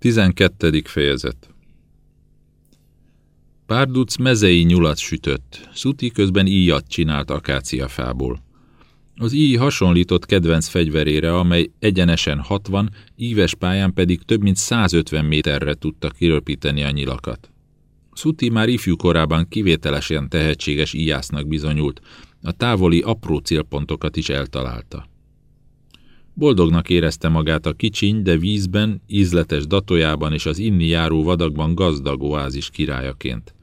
12. fejezet Párduc mezei nyulat sütött, Szuti közben íjat csinált akáciafából. Az íj hasonlított kedvenc fegyverére, amely egyenesen 60, íves pályán pedig több mint 150 méterre tudta kiröpíteni a nyilakat. Szuti már ifjú korában kivételesen tehetséges íjásznak bizonyult, a távoli apró célpontokat is eltalálta. Boldognak érezte magát a kicsiny, de vízben, ízletes datójában és az inni járó vadakban gazdag oázis királyaként.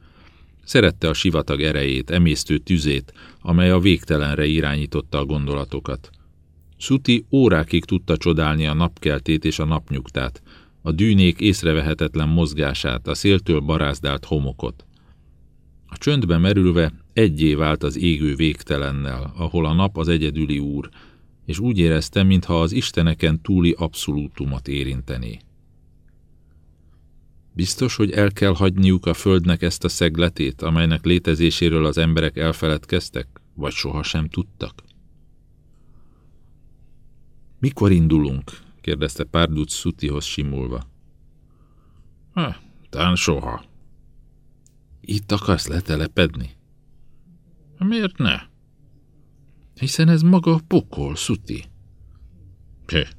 Szerette a sivatag erejét, emésztő tüzét, amely a végtelenre irányította a gondolatokat. Suti órákig tudta csodálni a napkeltét és a napnyugtát, a dűnék észrevehetetlen mozgását, a széltől barázdált homokot. A csöndbe merülve egyé vált az égő végtelennel, ahol a nap az egyedüli úr, és úgy érezte, mintha az isteneken túli abszolútumot érinteni. Biztos, hogy el kell hagyniuk a földnek ezt a szegletét, amelynek létezéséről az emberek elfeledkeztek, vagy sohasem tudtak? Mikor indulunk? kérdezte Párduc Szutihoz simulva. Ha, talán soha. Itt akarsz letelepedni? Miért ne? Hiszen ez maga a pokol, Szuti.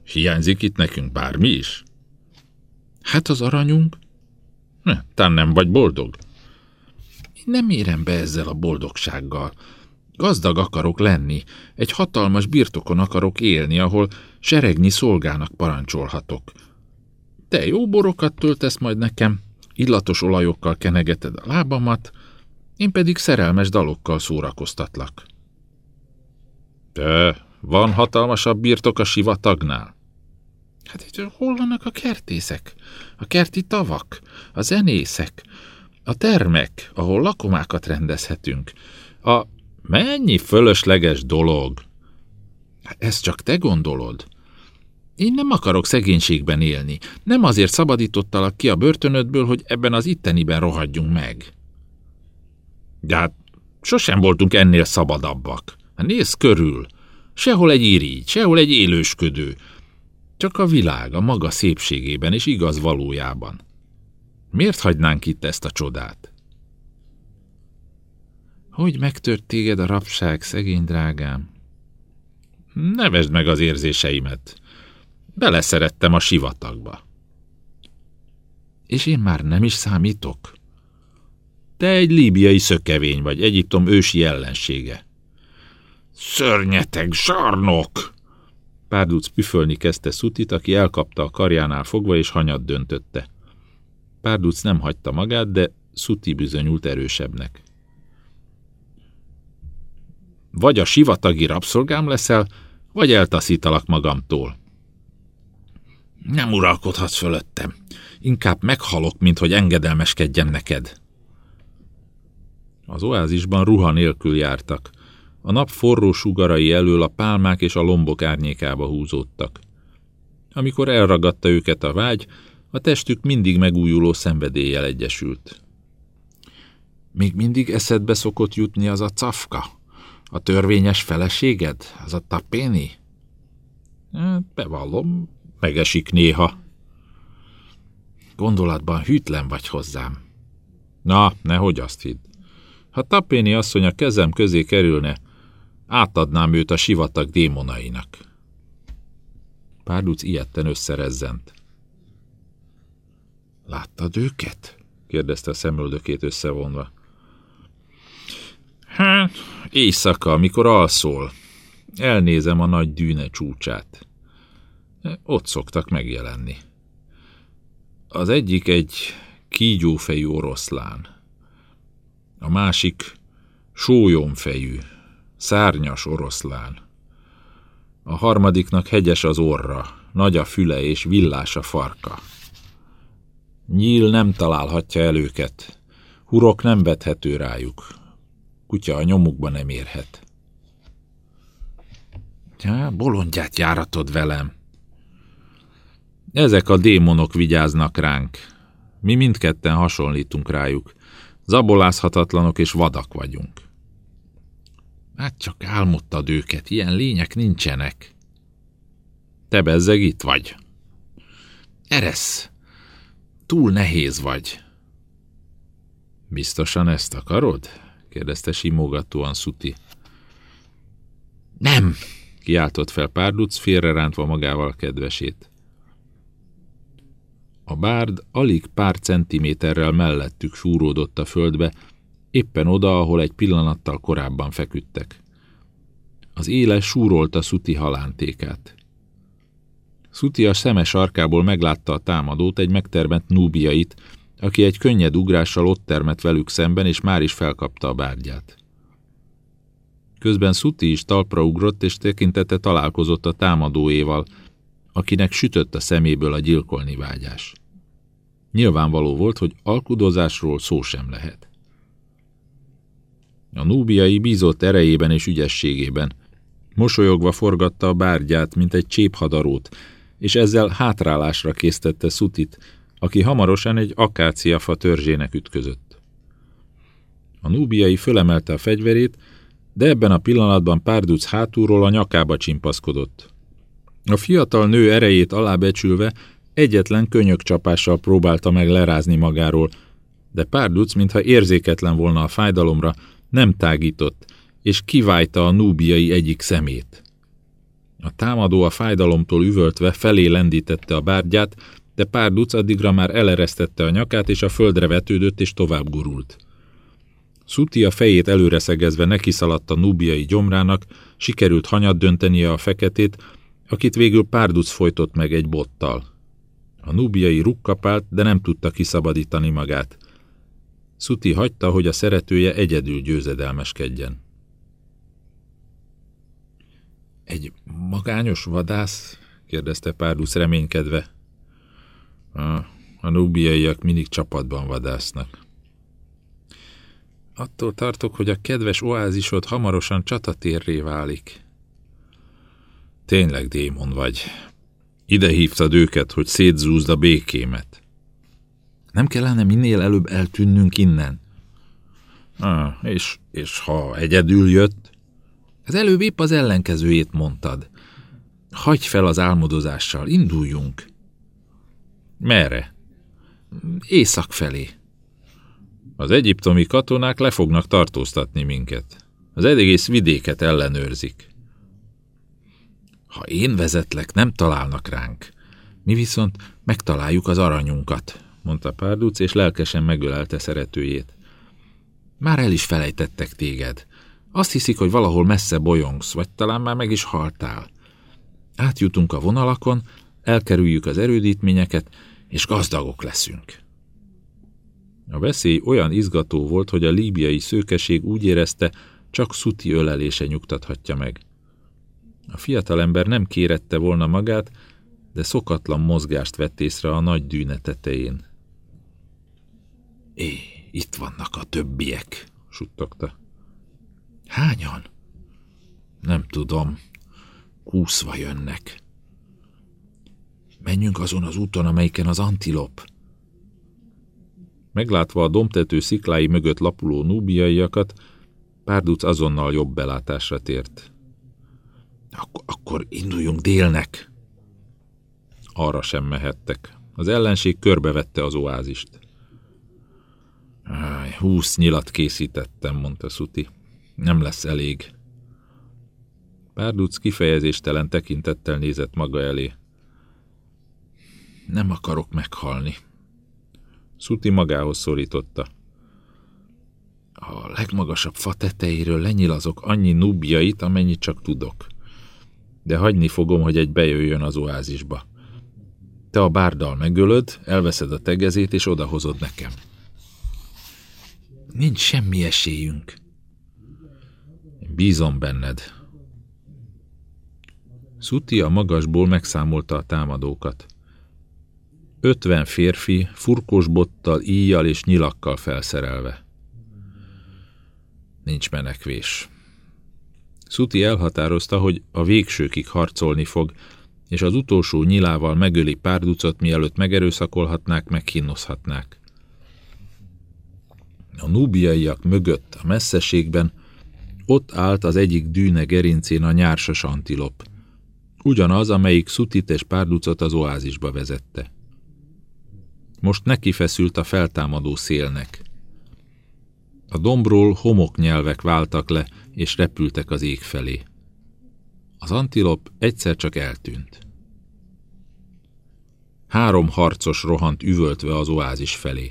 Hiányzik itt nekünk bármi is? Hát az aranyunk? Ne, tán nem vagy boldog. Én nem érem be ezzel a boldogsággal. Gazdag akarok lenni, egy hatalmas birtokon akarok élni, ahol seregnyi szolgának parancsolhatok. Te jó borokat töltesz majd nekem, illatos olajokkal kenegeted a lábamat, én pedig szerelmes dalokkal szórakoztatlak. Te, van hatalmasabb birtok a sivatagnál? Hát itt hol vannak a kertészek? A kerti tavak, a zenészek, a termek, ahol lakomákat rendezhetünk. A mennyi fölösleges dolog? Hát ezt csak te gondolod. Én nem akarok szegénységben élni. Nem azért szabadítottalak ki a börtönödből, hogy ebben az itteniben rohadjunk meg. De hát sosem voltunk ennél szabadabbak. Hát nézz körül. Sehol egy irigy, sehol egy élősködő. Csak a világ a maga szépségében és igaz valójában. Miért hagynánk itt ezt a csodát? Hogy megtört téged a rabság, szegény drágám? Nevesd meg az érzéseimet. Beleszerettem a sivatagba. És én már nem is számítok? Te egy líbiai szökevény vagy, Egyiptom ősi ellensége. Szörnyeteg, zsarnok! Párduc püfölni kezdte Szutit, aki elkapta a karjánál fogva és hanyat döntötte. Párduc nem hagyta magát, de Szuti bizonyult erősebbnek. Vagy a sivatagi rabszolgám leszel, vagy eltaszítalak magamtól. Nem uralkodhatsz fölöttem. Inkább meghalok, mint hogy engedelmeskedjem neked. Az oázisban ruha nélkül jártak. A nap forró sugarai elől a pálmák és a lombok árnyékába húzódtak. Amikor elragadta őket a vágy, a testük mindig megújuló szenvedéllyel egyesült. Még mindig eszedbe szokott jutni az a cafka? A törvényes feleséged? Az a tapéni? Hát, bevallom, megesik néha. Gondolatban hűtlen vagy hozzám. Na, nehogy azt hidd. Ha Tapéni asszony a kezem közé kerülne, átadnám őt a sivatag démonainak. Párduc ilyetten összerezzent. Láttad őket? kérdezte a szemöldökét összevonva. Hát, éjszaka, amikor alszol. Elnézem a nagy dűne csúcsát. Ott szoktak megjelenni. Az egyik egy kígyófejű oroszlán. A másik sólyomfejű, szárnyas oroszlán. A harmadiknak hegyes az orra, nagy a füle és villás a farka. Nyíl nem találhatja el őket, hurok nem vethető rájuk, kutya a nyomukba nem érhet. Ja, bolondját járatod velem. Ezek a démonok vigyáznak ránk. Mi mindketten hasonlítunk rájuk. Zabolázhatatlanok és vadak vagyunk. Hát csak álmodtad őket, ilyen lények nincsenek. Te bezzeg itt vagy. Eresz. túl nehéz vagy. Biztosan ezt akarod? kérdezte simogatóan Szuti. Nem, kiáltott fel Párduc, félrerántva magával kedvesét. A bárd alig pár centiméterrel mellettük súródott a földbe, éppen oda, ahol egy pillanattal korábban feküdtek. Az éle súrolta Szuti halántékát. Szuti a szeme sarkából meglátta a támadót, egy megtermett núbiait, aki egy könnyed ugrással ott termett velük szemben, és már is felkapta a bárgyát. Közben Szuti is talpra ugrott, és tekintete találkozott a támadóéval, akinek sütött a szeméből a gyilkolni vágyás. Nyilvánvaló volt, hogy alkudozásról szó sem lehet. A núbiai bízott erejében és ügyességében. Mosolyogva forgatta a bárgyát, mint egy cséphadarót, és ezzel hátrálásra késztette Szutit, aki hamarosan egy akáciafa törzsének ütközött. A núbiai fölemelte a fegyverét, de ebben a pillanatban Párduc hátulról a nyakába csimpaszkodott. A fiatal nő erejét alábecsülve egyetlen könyökcsapással próbálta meg lerázni magáról, de Párduc, mintha érzéketlen volna a fájdalomra, nem tágított, és kivájta a núbiai egyik szemét. A támadó a fájdalomtól üvöltve felé lendítette a bárgyát, de pár duc addigra már eleresztette a nyakát, és a földre vetődött, és tovább gurult. Szuti a fejét előre szegezve nekiszaladt a núbiai gyomrának, sikerült hanyat döntenie a feketét, akit végül párduc folytott meg egy bottal. A núbiai rukkapált, de nem tudta kiszabadítani magát. Szuti hagyta, hogy a szeretője egyedül győzedelmeskedjen. Egy magányos vadász? kérdezte Párduc reménykedve. A, a nubiaiak mindig csapatban vadásznak. Attól tartok, hogy a kedves oázisod hamarosan csatatérré válik. Tényleg démon vagy. Ide hívtad őket, hogy szétzúzd a békémet. Nem kellene minél előbb eltűnnünk innen? Ah, és, és ha egyedül jött? Az előbb épp az ellenkezőjét mondtad. Hagyj fel az álmodozással, induljunk. Merre? Észak felé. Az egyiptomi katonák le fognak tartóztatni minket. Az egész vidéket ellenőrzik. Ha én vezetlek, nem találnak ránk. Mi viszont megtaláljuk az aranyunkat, mondta Párduc, és lelkesen megölelte szeretőjét. Már el is felejtettek téged. Azt hiszik, hogy valahol messze bolyongsz, vagy talán már meg is haltál. Átjutunk a vonalakon, elkerüljük az erődítményeket, és gazdagok leszünk. A veszély olyan izgató volt, hogy a líbiai szőkeség úgy érezte, csak Szuti ölelése nyugtathatja meg. A fiatalember nem kérette volna magát, de szokatlan mozgást vett észre a nagy dűne tetején. É, itt vannak a többiek, suttogta. Hányan? Nem tudom. Kúszva jönnek. Menjünk azon az úton, amelyiken az antilop. Meglátva a domtető sziklái mögött lapuló núbiaiakat, Párduc azonnal jobb belátásra tért. Ak akkor induljunk délnek. Arra sem mehettek. Az ellenség körbevette az oázist. Húsz nyilat készítettem, mondta Szuti. Nem lesz elég. Párduc kifejezéstelen tekintettel nézett maga elé. Nem akarok meghalni. Szuti magához szorította. A legmagasabb fa tetejéről lenyilazok annyi nubjait, amennyit csak tudok. De hagyni fogom, hogy egy bejöjjön az oázisba. Te a bárdal megölöd, elveszed a tegezét, és odahozod nekem. Nincs semmi esélyünk. Bízom benned. Szuti a magasból megszámolta a támadókat. Ötven férfi, furkos bottal, íjjal és nyilakkal felszerelve. Nincs menekvés. Szuti elhatározta, hogy a végsőkig harcolni fog, és az utolsó nyilával megöli párducot, mielőtt megerőszakolhatnák, megkínozhatnák. A núbiaiak mögött, a messzeségben ott állt az egyik dűne gerincén a nyársas antilop. Ugyanaz, amelyik Szutit és Párducot az oázisba vezette. most nekifeszült a feltámadó szélnek. A dombról homoknyelvek váltak le, és repültek az ég felé. Az antilop egyszer csak eltűnt. Három harcos rohant üvöltve az oázis felé.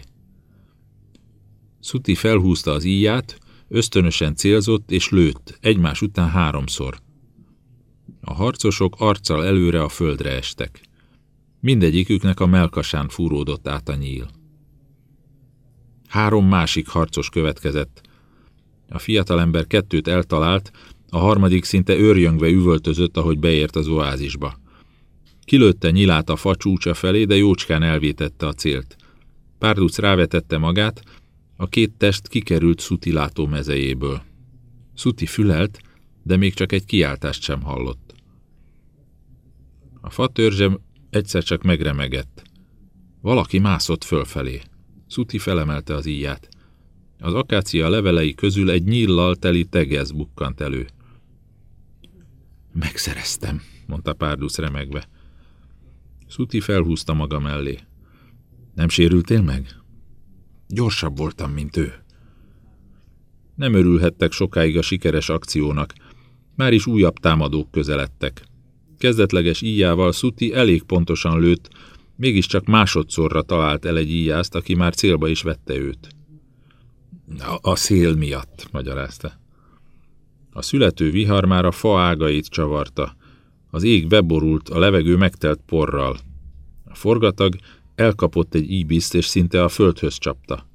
Szuti felhúzta az íját, ösztönösen célzott és lőtt, egymás után háromszor. A harcosok arccal előre a földre estek. Mindegyiküknek a melkasán fúródott át a nyíl. Három másik harcos következett. A fiatalember kettőt eltalált, a harmadik szinte őrjöngve üvöltözött, ahogy beért az oázisba. Kilőtte nyilát a fa csúcsa felé, de jócskán elvétette a célt. Párduc rávetette magát, a két test kikerült Szuti látómezejéből. Szuti fülelt, de még csak egy kiáltást sem hallott. A fatörzsem egyszer csak megremegett. Valaki mászott fölfelé. Szuti felemelte az íját. Az akácia levelei közül egy nyíllal teli tegez bukkant elő. Megszereztem, mondta Párdusz remegve. Szuti felhúzta maga mellé. Nem sérültél meg? Gyorsabb voltam, mint ő. Nem örülhettek sokáig a sikeres akciónak. Már is újabb támadók közeledtek. Kezdetleges íjával Szuti elég pontosan lőtt, mégiscsak másodszorra talált el egy íjást, aki már célba is vette őt. A, a szél miatt, magyarázta. A születő vihar már a fa ágait csavarta. Az ég beborult, a levegő megtelt porral. A forgatag elkapott egy íbiszt, és szinte a földhöz csapta.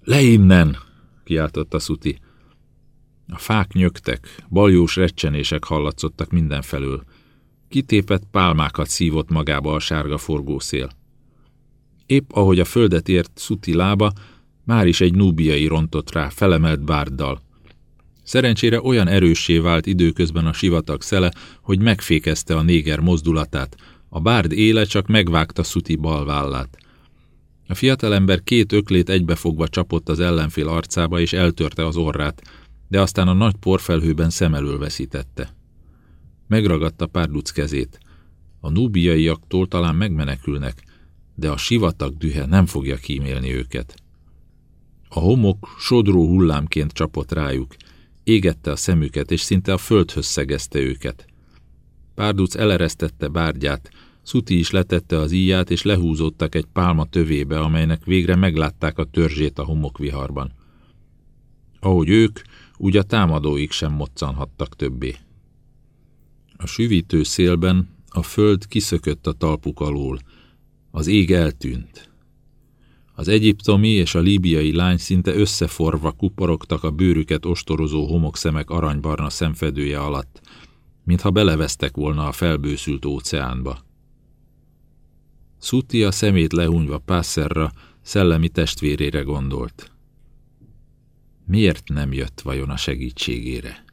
Le innen! kiáltotta Szuti. A fák nyögtek, baljós recsenések hallatszottak mindenfelől. Kitépett pálmákat szívott magába a sárga forgószél. Épp ahogy a földet ért Szuti lába, már is egy núbiai rontott rá, felemelt bárddal. Szerencsére olyan erőssé vált időközben a sivatag szele, hogy megfékezte a néger mozdulatát. A bárd éle csak megvágta Szuti bal vállát. A fiatalember két öklét egybefogva csapott az ellenfél arcába és eltörte az orrát, de aztán a nagy porfelhőben szem elől veszítette. Megragadta Párduc kezét. A núbiaiaktól talán megmenekülnek, de a sivatag dühe nem fogja kímélni őket. A homok sodró hullámként csapott rájuk, égette a szemüket, és szinte a földhöz szegezte őket. Párduc eleresztette bárgyát, Szuti is letette az íját, és lehúzódtak egy pálma tövébe, amelynek végre meglátták a törzsét a homokviharban. Ahogy ők, úgy a támadóik sem moccanhattak többé. A süvítő szélben a föld kiszökött a talpuk alól, az ég eltűnt. Az egyiptomi és a líbiai lány szinte összeforva kuporogtak a bőrüket ostorozó homokszemek aranybarna szemfedője alatt, mintha belevesztek volna a felbőszült óceánba. Szuti a szemét lehúnyva Pásszerra, szellemi testvérére gondolt. Miért nem jött vajon a segítségére?